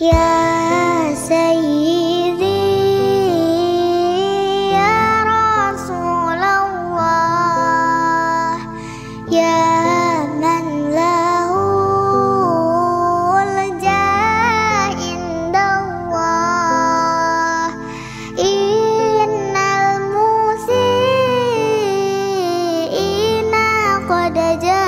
Ya Sayyidi Ya Rasulullah Ya man lahul indallah Innal musiina qad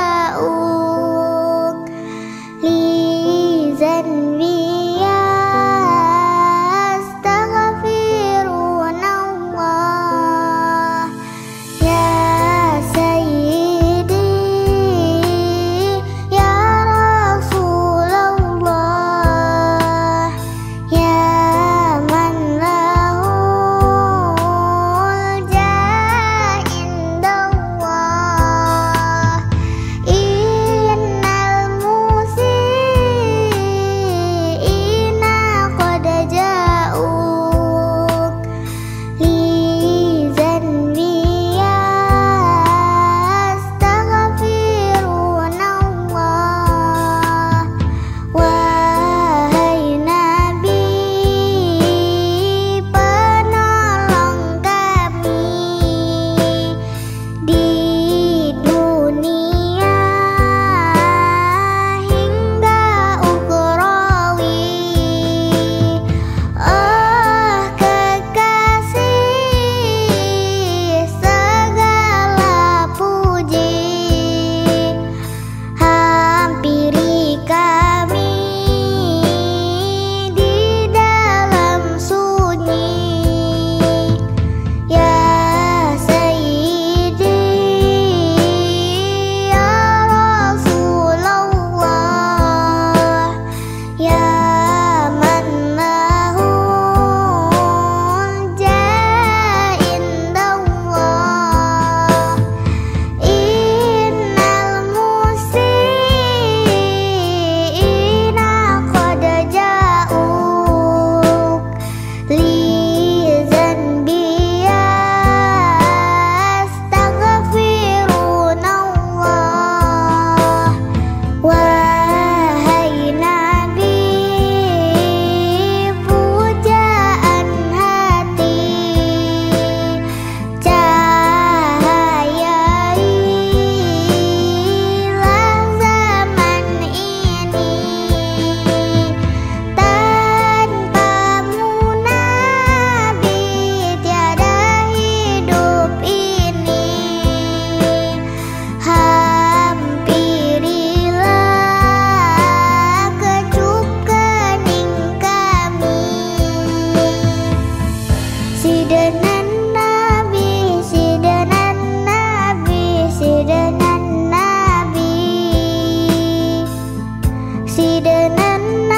สีเดินนั้น